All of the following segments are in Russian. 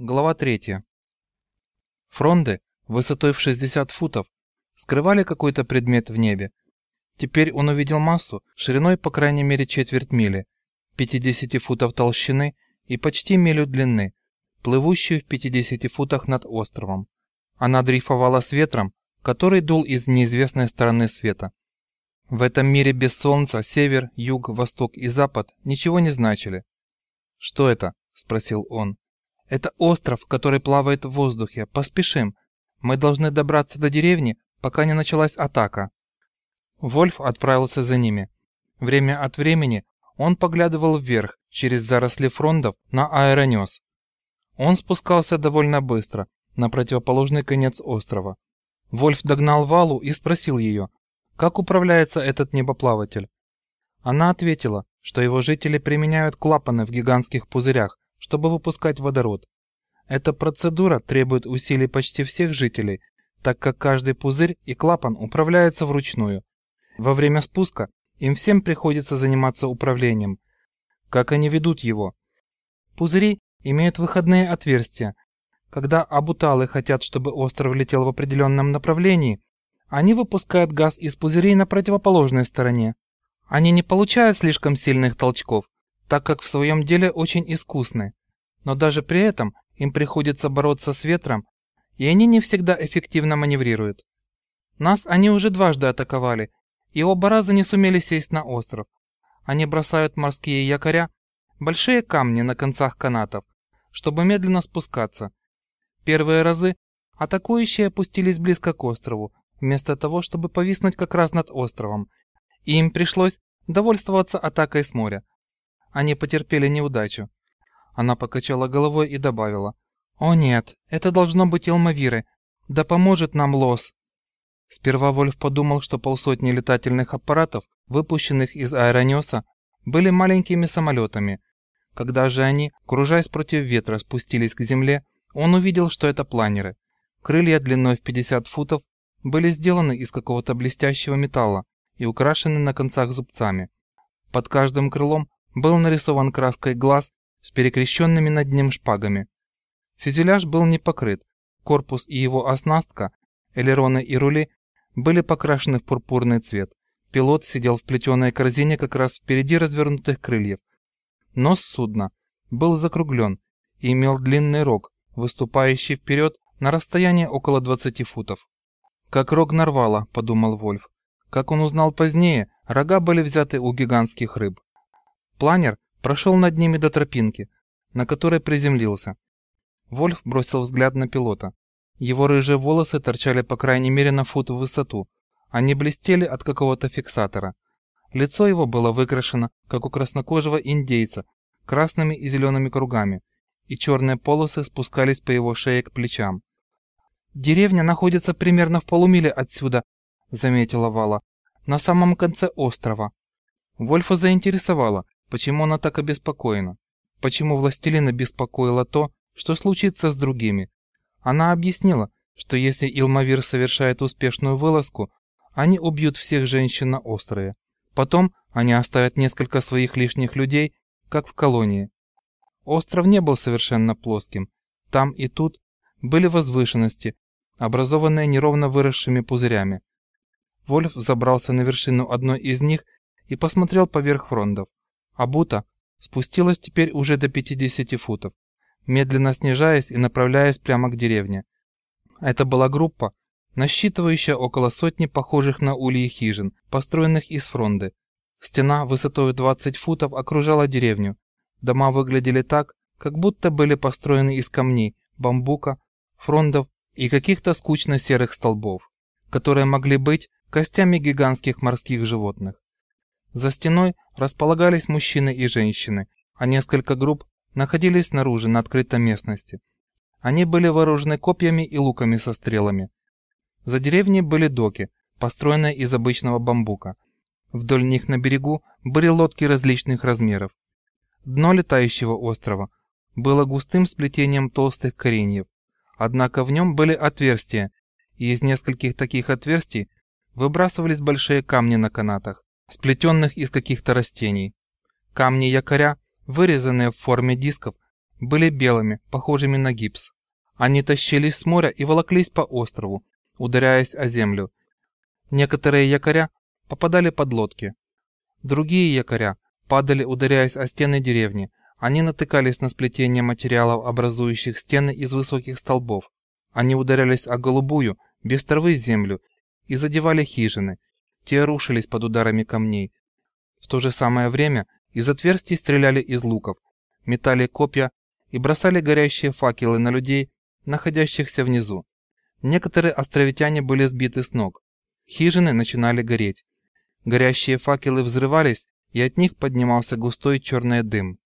Глава 3. Фронды, высотой в 60 футов, скрывали какой-то предмет в небе. Теперь он увидел массу, шириной по крайней мере четверть мили, 50 футов толщины и почти милю длины, плывущую в 50 футах над островом. Она дрейфовала с ветром, который дул из неизвестной стороны света. В этом мире без солнца север, юг, восток и запад ничего не значили. «Что это?» – спросил он. Это остров, который плавает в воздухе. Поспешим. Мы должны добраться до деревни, пока не началась атака. Вольф отправился за ними. Время от времени он поглядывал вверх, через заросли фрондов, на аэронес. Он спускался довольно быстро, на противоположный конец острова. Вольф догнал Валу и спросил ее, как управляется этот небоплаватель. Она ответила, что его жители применяют клапаны в гигантских пузырях, чтобы выпускать водород. Эта процедура требует усилий почти всех жителей, так как каждый пузырь и клапан управляются вручную. Во время спуска им всем приходится заниматься управлением. Как они ведут его? Пузыри имеют выходные отверстия. Когда абуталы хотят, чтобы остров летел в определенном направлении, они выпускают газ из пузырей на противоположной стороне. Они не получают слишком сильных толчков, так как в своем деле очень искусны. Но даже при этом им приходится бороться с ветром, и они не всегда эффективно маневрируют. Нас они уже дважды атаковали, и оба раза не сумели сесть на остров. Они бросают морские якоря, большие камни на концах канатов, чтобы медленно спускаться. Первые разы атакующие опустились близко к острову, вместо того, чтобы повиснуть как раз над островом, и им пришлось довольствоваться атакой с моря, они потерпели неудачу. Она покачала головой и добавила. «О нет, это должно быть Элмавиры. Да поможет нам Лос». Сперва Вольф подумал, что полсотни летательных аппаратов, выпущенных из аэронеса, были маленькими самолетами. Когда же они, кружась против ветра, спустились к земле, он увидел, что это планеры. Крылья длиной в 50 футов были сделаны из какого-то блестящего металла и украшены на концах зубцами. Под каждым крылом был нарисован краской глаз с перекрещенными над ним шпагами. Фюзеляж был не покрыт, корпус и его оснастка, элероны и рули были покрашены в пурпурный цвет. Пилот сидел в плетеной корзине как раз впереди развернутых крыльев. Нос судна был закруглен и имел длинный рог, выступающий вперед на расстояние около 20 футов. «Как рог нарвала», — подумал Вольф. Как он узнал позднее, рога были взяты у гигантских рыб. Планер прошел над ними до тропинки, на которой приземлился. Вольф бросил взгляд на пилота. Его рыжие волосы торчали по крайней мере на фут в высоту. Они блестели от какого-то фиксатора. Лицо его было выкрашено, как у краснокожего индейца, красными и зелеными кругами, и черные полосы спускались по его шее к плечам. «Деревня находится примерно в полумиле отсюда», — заметила Вала, — «на самом конце острова». Вольфа заинтересовало, почему она так обеспокоена, почему властелина беспокоило то, что случится с другими. Она объяснила, что если Илмавир совершает успешную вылазку, они убьют всех женщин на острове. Потом они оставят несколько своих лишних людей, как в колонии. Остров не был совершенно плоским. Там и тут были возвышенности, образованные неровно выросшими пузырями. Вольф забрался на вершину одной из них и посмотрел поверх фрондов. Абута спустилась теперь уже до 50 футов, медленно снижаясь и направляясь прямо к деревне. Это была группа, насчитывающая около сотни похожих на ульи хижин, построенных из фронды. Стена высотой 20 футов окружала деревню. Дома выглядели так, как будто были построены из камней, бамбука, фрондов и каких-то скучно серых столбов, которые могли быть костями гигантских морских животных. За стеной располагались мужчины и женщины, а несколько групп находились снаружи на открытой местности. Они были вооружены копьями и луками со стрелами. За деревней были доки, построенные из обычного бамбука. Вдоль них на берегу были лодки различных размеров. Дно летающего острова было густым сплетением толстых кореньев, однако в нем были отверстия, и из нескольких таких отверстий выбрасывались большие камни на канатах сплетенных из каких-то растений. Камни якоря, вырезанные в форме дисков, были белыми, похожими на гипс. Они тащились с моря и волоклись по острову, ударяясь о землю. Некоторые якоря попадали под лодки. Другие якоря падали, ударяясь о стены деревни. Они натыкались на сплетение материалов, образующих стены из высоких столбов. Они ударялись о голубую, без травы землю и задевали хижины. Те рушились под ударами камней. В то же самое время из отверстий стреляли из луков, метали копья и бросали горящие факелы на людей, находящихся внизу. Некоторые островитяне были сбиты с ног. Хижины начинали гореть. Горящие факелы взрывались, и от них поднимался густой черный дым.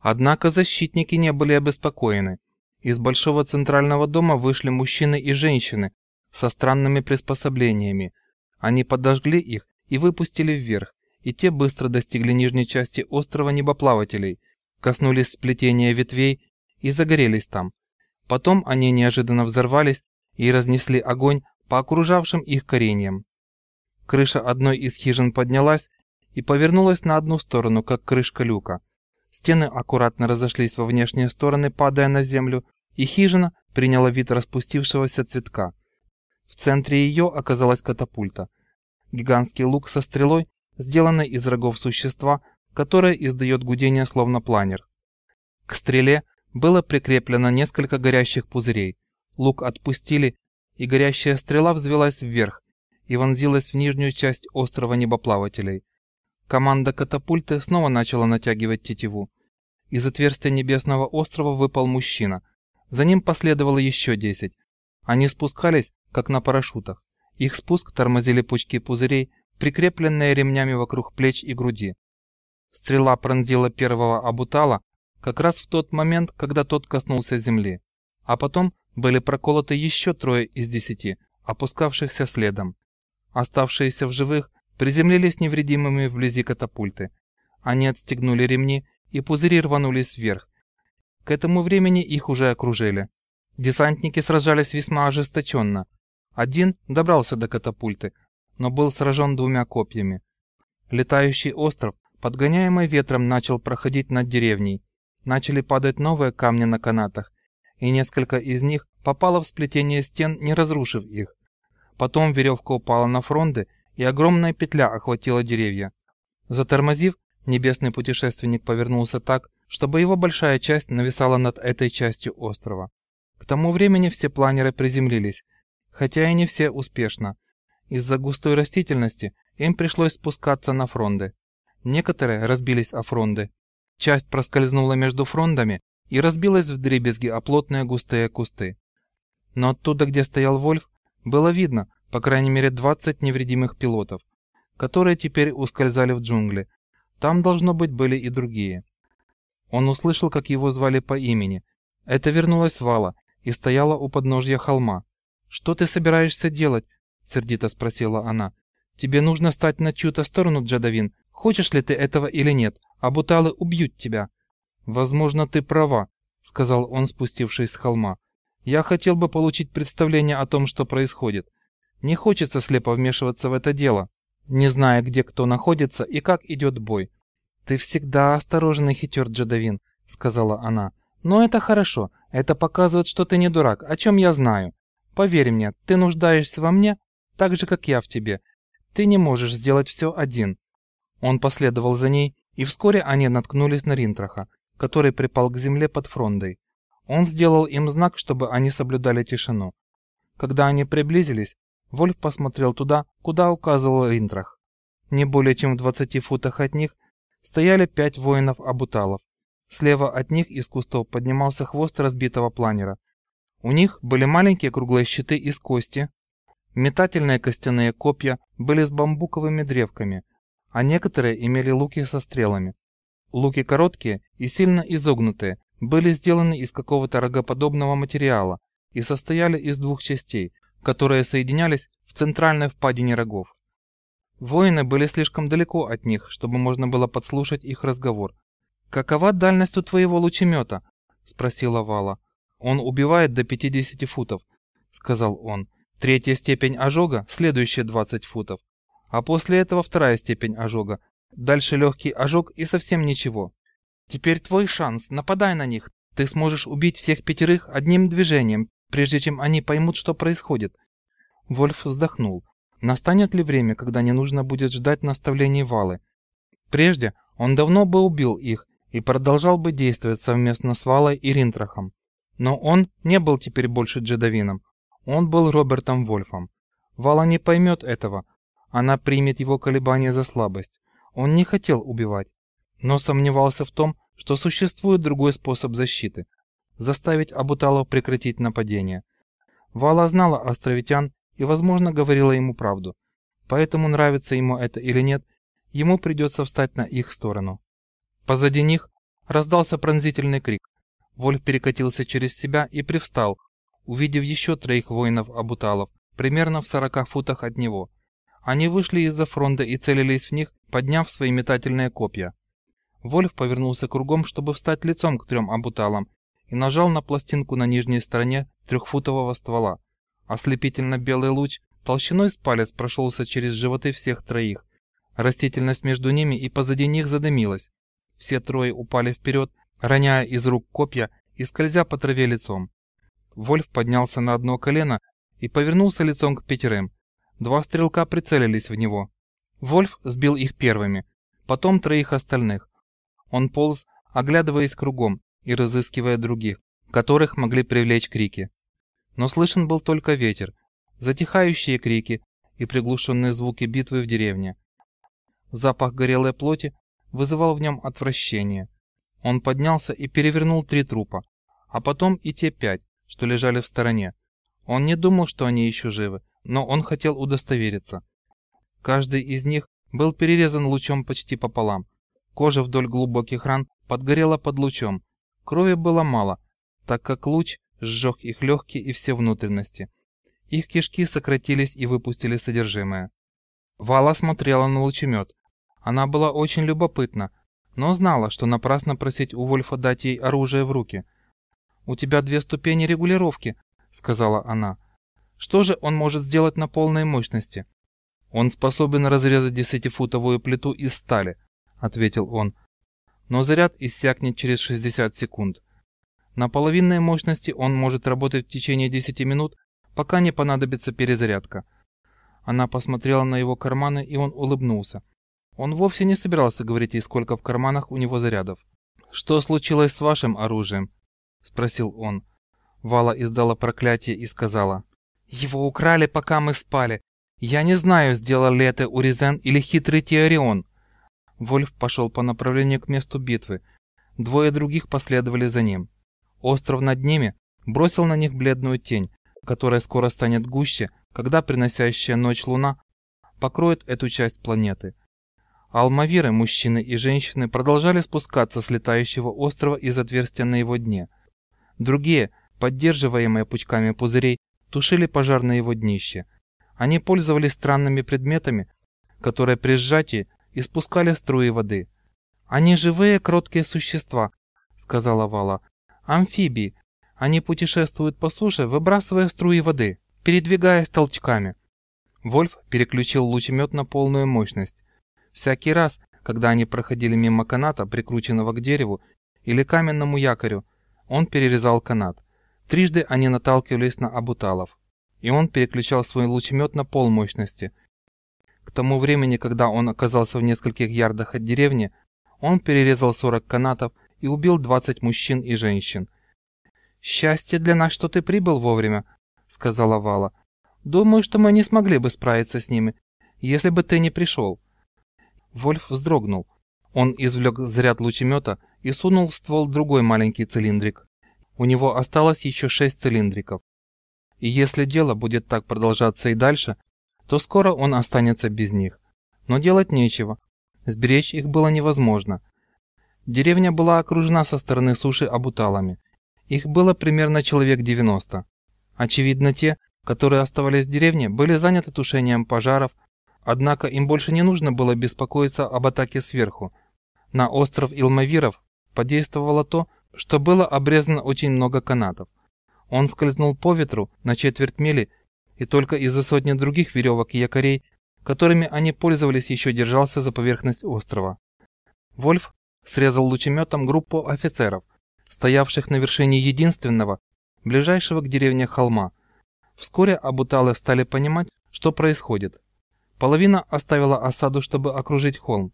Однако защитники не были обеспокоены. Из большого центрального дома вышли мужчины и женщины со странными приспособлениями. Они подожгли их и выпустили вверх, и те быстро достигли нижней части острова небоплавателей, коснулись сплетения ветвей и загорелись там. Потом они неожиданно взорвались и разнесли огонь по окружавшим их кореньям. Крыша одной из хижин поднялась и повернулась на одну сторону, как крышка люка. Стены аккуратно разошлись во внешние стороны, падая на землю, и хижина приняла вид распустившегося цветка. В центре ее оказалась катапульта. Гигантский лук со стрелой, сделанный из рогов существа, которое издает гудение словно планер. К стреле было прикреплено несколько горящих пузырей. Лук отпустили, и горящая стрела взвелась вверх и вонзилась в нижнюю часть острова небоплавателей. Команда катапульты снова начала натягивать тетиву. Из отверстия небесного острова выпал мужчина. За ним последовало еще десять. Они спускались, как на парашютах. Их спуск тормозили пучки пузырей, прикрепленные ремнями вокруг плеч и груди. Стрела пронзила первого абутала как раз в тот момент, когда тот коснулся земли. А потом были проколоты еще трое из десяти, опускавшихся следом. Оставшиеся в живых приземлились невредимыми вблизи катапульты. Они отстегнули ремни, и пузыри рванулись вверх. К этому времени их уже окружили. Десантники сражались весьма ожесточенно. Один добрался до катапульты, но был сражен двумя копьями. Летающий остров, подгоняемый ветром, начал проходить над деревней. Начали падать новые камни на канатах, и несколько из них попало в сплетение стен, не разрушив их. Потом веревка упала на фронды, и огромная петля охватила деревья. Затормозив, небесный путешественник повернулся так, чтобы его большая часть нависала над этой частью острова. К тому времени все планеры приземлились, хотя и не все успешно. Из-за густой растительности им пришлось спускаться на фронды. Некоторые разбились о фронды. Часть проскользнула между фрондами и разбилась в дребезги о плотные густые кусты. Но оттуда, где стоял Вольф, было видно, по крайней мере, 20 невредимых пилотов, которые теперь ускользали в джунгли. Там, должно быть, были и другие. Он услышал, как его звали по имени. Это вернулась Вала и стояла у подножья холма. «Что ты собираешься делать?» – сердито спросила она. «Тебе нужно стать на чью-то сторону, Джадавин. Хочешь ли ты этого или нет? Абуталы убьют тебя». «Возможно, ты права», — сказал он, спустившись с холма. «Я хотел бы получить представление о том, что происходит. Не хочется слепо вмешиваться в это дело, не зная, где кто находится и как идет бой». «Ты всегда осторожен и хитер, Джадавин», — сказала она. «Но это хорошо. Это показывает, что ты не дурак, о чем я знаю. Поверь мне, ты нуждаешься во мне так же, как я в тебе. Ты не можешь сделать все один». Он последовал за ней, и вскоре они наткнулись на Ринтраха, который припал к земле под фрондой. Он сделал им знак, чтобы они соблюдали тишину. Когда они приблизились, Вольф посмотрел туда, куда указывал Ринтрах. Не более чем в 20 футах от них стояли пять воинов-абуталов. Слева от них из кустов поднимался хвост разбитого планера. У них были маленькие круглые щиты из кости. Метательные костяные копья были с бамбуковыми древками, а некоторые имели луки со стрелами. Луки короткие и сильно изогнутые, были сделаны из какого-то рогоподобного материала и состояли из двух частей, которые соединялись в центральной впадине рогов. Воины были слишком далеко от них, чтобы можно было подслушать их разговор. «Какова дальность у твоего лучемета?» – спросила Вала. «Он убивает до 50 футов», – сказал он. «Третья степень ожога – следующие 20 футов. А после этого вторая степень ожога, Дальше легкий ожог и совсем ничего. Теперь твой шанс, нападай на них. Ты сможешь убить всех пятерых одним движением, прежде чем они поймут, что происходит. Вольф вздохнул. Настанет ли время, когда не нужно будет ждать наставлений Валы? Прежде он давно бы убил их и продолжал бы действовать совместно с Валой и Ринтрахом. Но он не был теперь больше джедовином. Он был Робертом Вольфом. Вала не поймет этого. Она примет его колебания за слабость. Он не хотел убивать, но сомневался в том, что существует другой способ защиты – заставить Абуталов прекратить нападение. Вала знала островитян и, возможно, говорила ему правду. Поэтому, нравится ему это или нет, ему придется встать на их сторону. Позади них раздался пронзительный крик. Вольф перекатился через себя и привстал, увидев еще троих воинов-абуталов, примерно в сорока футах от него. Они вышли из-за фронта и целились в них, подняв свои метательные копья. Вольф повернулся кругом, чтобы встать лицом к трем абуталам, и нажал на пластинку на нижней стороне трехфутового ствола. Ослепительно-белый луч толщиной с палец прошелся через животы всех троих. Растительность между ними и позади них задымилась. Все трое упали вперед, роняя из рук копья и скользя по траве лицом. Вольф поднялся на одно колено и повернулся лицом к пятерым. Два стрелка прицелились в него. Вольф сбил их первыми, потом троих остальных. Он полз, оглядываясь кругом и разыскивая других, которых могли привлечь крики. Но слышен был только ветер, затихающие крики и приглушенные звуки битвы в деревне. Запах горелой плоти вызывал в нем отвращение. Он поднялся и перевернул три трупа, а потом и те пять, что лежали в стороне. Он не думал, что они еще живы, но он хотел удостовериться. Каждый из них был перерезан лучом почти пополам. Кожа вдоль глубоких ран подгорела под лучом. Крови было мало, так как луч сжег их легкие и все внутренности. Их кишки сократились и выпустили содержимое. Вала смотрела на лучемет. Она была очень любопытна, но знала, что напрасно просить у Вольфа дать ей оружие в руки. «У тебя две ступени регулировки», — сказала она. «Что же он может сделать на полной мощности?» «Он способен разрезать десятифутовую плиту из стали», — ответил он. «Но заряд иссякнет через 60 секунд. На половинной мощности он может работать в течение 10 минут, пока не понадобится перезарядка. Она посмотрела на его карманы, и он улыбнулся. Он вовсе не собирался говорить ей, сколько в карманах у него зарядов. «Что случилось с вашим оружием?» – спросил он. Вала издала проклятие и сказала. «Его украли, пока мы спали. Я не знаю, сделал ли это Уризен или хитрый Теорион». Вольф пошел по направлению к месту битвы. Двое других последовали за ним. Остров над ними бросил на них бледную тень, которая скоро станет гуще, когда приносящая ночь луна покроет эту часть планеты. Алмавиры, мужчины и женщины, продолжали спускаться с летающего острова из отверстия на его дне. Другие, поддерживаемые пучками пузырей, тушили пожар на его днище. Они пользовались странными предметами, которые при сжатии испускали струи воды. «Они живые, кроткие существа», — сказала Вала. Амфибии. Они путешествуют по суше, выбрасывая струи воды, передвигаясь толчками. Вольф переключил лучемет на полную мощность. Всякий раз, когда они проходили мимо каната, прикрученного к дереву, или каменному якорю, он перерезал канат. Трижды они наталкивались на абуталов, и он переключал свой лучемет на полмощности. К тому времени, когда он оказался в нескольких ярдах от деревни, он перерезал 40 канатов и убил 20 мужчин и женщин. «Счастье для нас, что ты прибыл вовремя», — сказала Вала. «Думаю, что мы не смогли бы справиться с ними, если бы ты не пришел». Вольф вздрогнул. Он извлек заряд лучемета и сунул в ствол другой маленький цилиндрик. У него осталось еще шесть цилиндриков. И если дело будет так продолжаться и дальше, то скоро он останется без них. Но делать нечего. Сберечь их было невозможно. Деревня была окружена со стороны суши абуталами. Их было примерно человек 90. Очевидно, те, которые оставались в деревне, были заняты тушением пожаров, однако им больше не нужно было беспокоиться об атаке сверху. На остров Илмавиров подействовало то, что было обрезано очень много канатов. Он скользнул по ветру на четверть мили, и только из-за сотни других веревок и якорей, которыми они пользовались, еще держался за поверхность острова. Вольф срезал лучеметом группу офицеров, стоявших на вершине единственного, ближайшего к деревне холма. Вскоре Абуталы стали понимать, что происходит. Половина оставила осаду, чтобы окружить холм.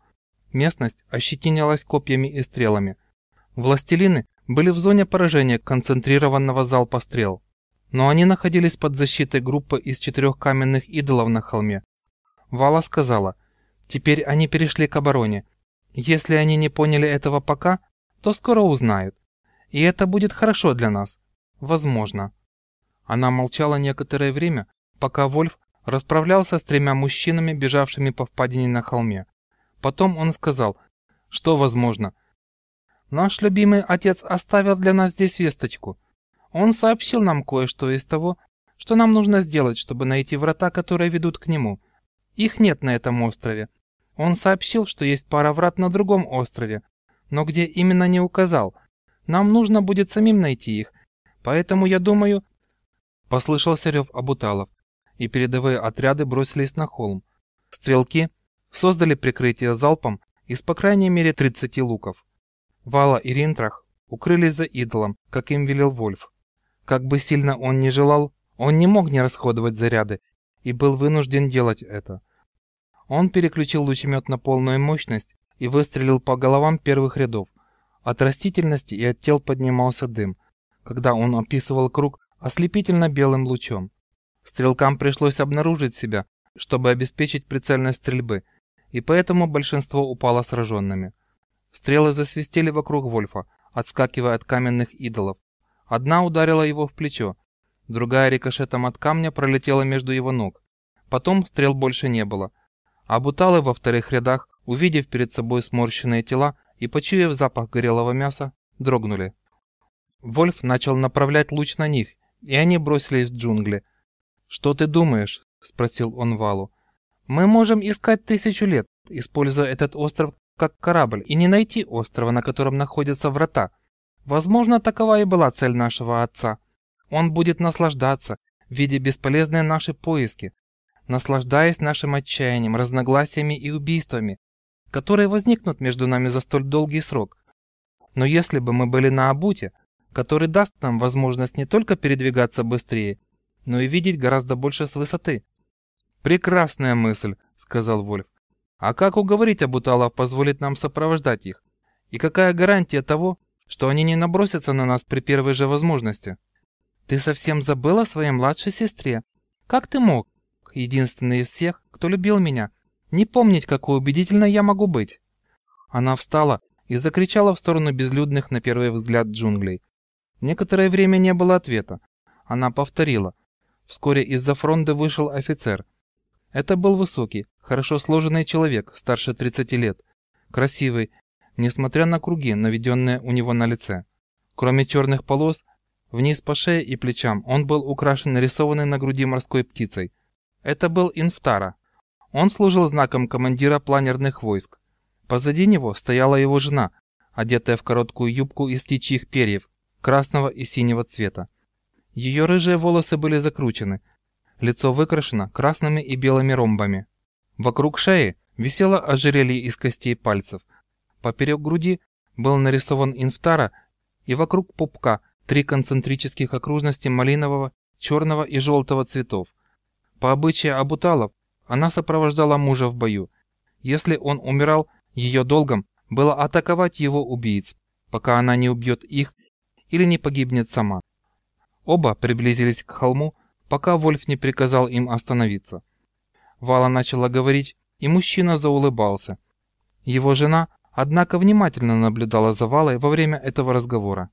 Местность ощетинилась копьями и стрелами. Властелины были в зоне поражения концентрированного залпа стрел. Но они находились под защитой группы из четырех каменных идолов на холме. Вала сказала, теперь они перешли к обороне. Если они не поняли этого пока, то скоро узнают. И это будет хорошо для нас. Возможно. Она молчала некоторое время, пока Вольф расправлялся с тремя мужчинами, бежавшими по впадине на холме. Потом он сказал, что возможно. «Наш любимый отец оставил для нас здесь весточку. Он сообщил нам кое-что из того, что нам нужно сделать, чтобы найти врата, которые ведут к нему. Их нет на этом острове. Он сообщил, что есть пара врат на другом острове, но где именно не указал. Нам нужно будет самим найти их, поэтому я думаю...» Послышался рев Абуталов и передовые отряды бросились на холм. Стрелки создали прикрытие залпом из по крайней мере 30 луков. Вала и Ринтрах укрылись за идолом, как им велел Вольф. Как бы сильно он ни желал, он не мог не расходовать заряды и был вынужден делать это. Он переключил лучемет на полную мощность и выстрелил по головам первых рядов. От растительности и от тел поднимался дым, когда он описывал круг ослепительно белым лучом. Стрелкам пришлось обнаружить себя, чтобы обеспечить прицельность стрельбы, и поэтому большинство упало сраженными. Стрелы засвистели вокруг Вольфа, отскакивая от каменных идолов. Одна ударила его в плечо, другая рикошетом от камня пролетела между его ног. Потом стрел больше не было. А буталы во вторых рядах, увидев перед собой сморщенные тела и почуяв запах горелого мяса, дрогнули. Вольф начал направлять луч на них, и они бросились в джунгли, «Что ты думаешь?» – спросил он Валу. «Мы можем искать тысячу лет, используя этот остров как корабль, и не найти острова, на котором находятся врата. Возможно, такова и была цель нашего отца. Он будет наслаждаться, видя бесполезные наши поиски, наслаждаясь нашим отчаянием, разногласиями и убийствами, которые возникнут между нами за столь долгий срок. Но если бы мы были на Абуте, который даст нам возможность не только передвигаться быстрее, но и видеть гораздо больше с высоты. «Прекрасная мысль», — сказал Вольф. «А как уговорить Абуталов позволить нам сопровождать их? И какая гарантия того, что они не набросятся на нас при первой же возможности?» «Ты совсем забыл о своей младшей сестре? Как ты мог, единственный из всех, кто любил меня, не помнить, какой убедительной я могу быть?» Она встала и закричала в сторону безлюдных на первый взгляд джунглей. Некоторое время не было ответа. Она повторила. Вскоре из-за фронта вышел офицер. Это был высокий, хорошо сложенный человек, старше 30 лет. Красивый, несмотря на круги, наведенные у него на лице. Кроме черных полос, вниз по шее и плечам он был украшен нарисованной на груди морской птицей. Это был Инфтара. Он служил знаком командира планерных войск. Позади него стояла его жена, одетая в короткую юбку из птичьих перьев, красного и синего цвета. Ее рыжие волосы были закручены, лицо выкрашено красными и белыми ромбами. Вокруг шеи висело ожерелье из костей пальцев. Поперек груди был нарисован инфтара и вокруг пупка три концентрических окружности малинового, черного и желтого цветов. По обычаю абуталов она сопровождала мужа в бою. Если он умирал, ее долгом было атаковать его убийц, пока она не убьет их или не погибнет сама. Оба приблизились к холму, пока Вольф не приказал им остановиться. Вала начала говорить, и мужчина заулыбался. Его жена, однако, внимательно наблюдала за Валой во время этого разговора.